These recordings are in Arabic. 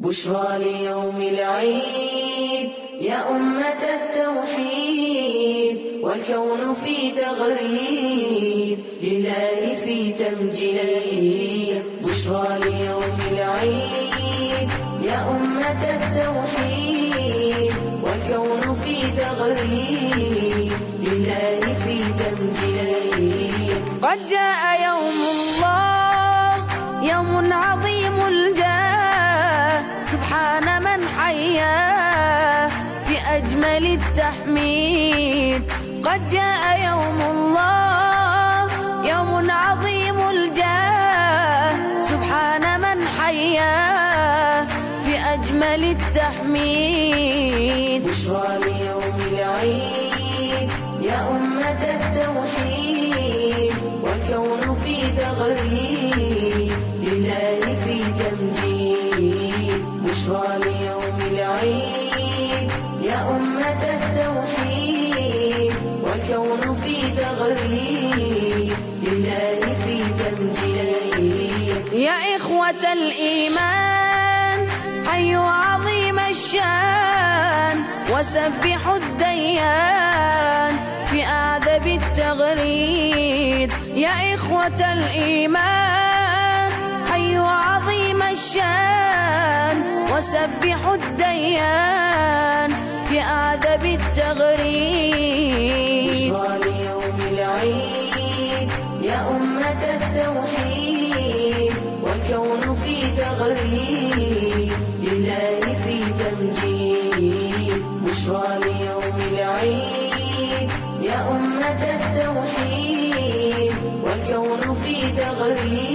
بشرى ليوم العيد يا أمة التوحيد والكون في تغريد لله في تمجيد. بشرى ليوم العيد يا أمة التوحيد والكون في تغريد لله في تمجيد. قد جاء يوم الله يوم عظيم الجاه سبحان من حياه في أجمل التحميد. قد جاء يوم الله يوم عظيم الجاه. سبحان من حياه في أجمل التحميد. العيد. يا أمة التوحيد والكون في لله في تمجيد يا إخوة الإيمان حيوا عظيم الشان. وسبحوا الديان في آدب التغريد. يا إخوة الإيمان حيوا عظيم وسبحوا الديان في آدب التغريد بشرى ليوم العيد يا أمة التوحيد والكون في تغريد لله في تمجيد. بشرى ليوم العيد يا أمة التوحيد والكون في تغريد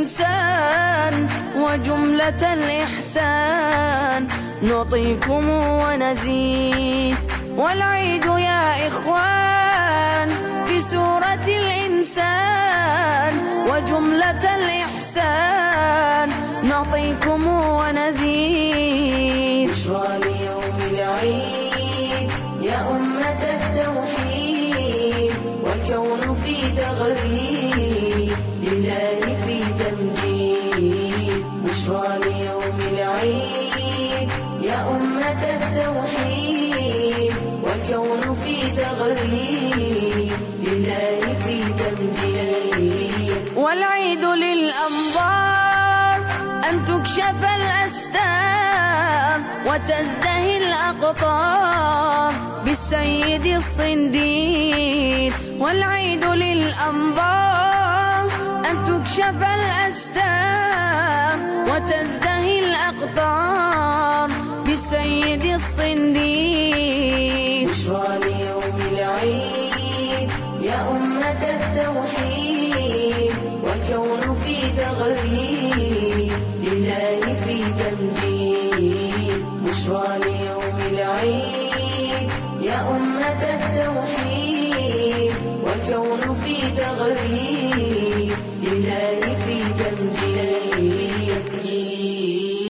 الإنسان وجملة الإحسان نعطيكم ونزيد. والعيد يا إخوان في سورة الإنسان وجملة الإحسان نعطيكم ونزيد. بشرى ليوم العيد يا أمة التوحيد والكون في تغريد لله بشرى ليوم العيد يا أمة التوحيد والكون في تغريد لله في تمجيد. والعيد للأنظار أن تكشف الأستار وتزدهي الأقطار بالسيد الصنديد والعيد للأنظار تكشف الأستار وتزدهي الأقطار بالسيد الصنديد بشرى ليوم العيد يا أمة التوحيد والكون في تغريد لله في تمجيد. بشرى ليوم العيد يا أمة التوحيد والكون في تغريد